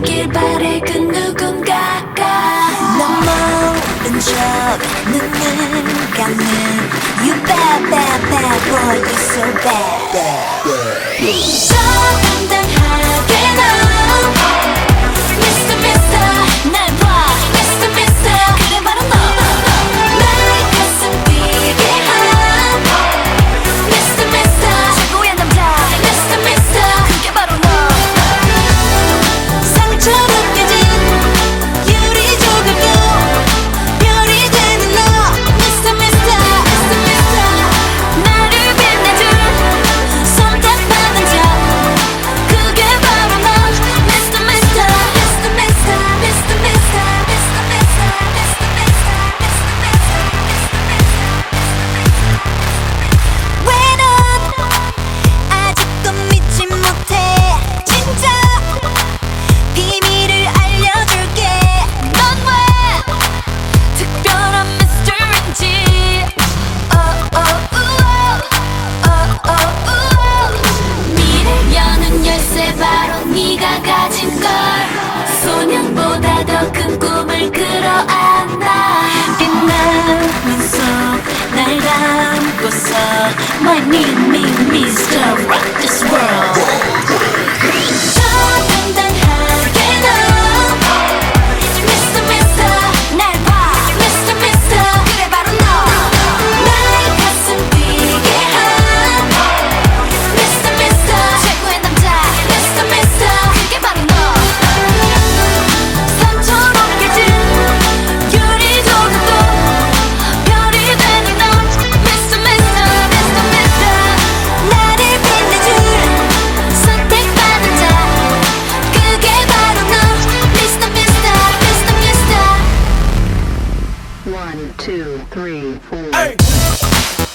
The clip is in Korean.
남길 바래 그 누군가가 넌 모른 척 눈을 감는 You bad bad bad boy you so bad, bad, bad. two, three, four. Hey.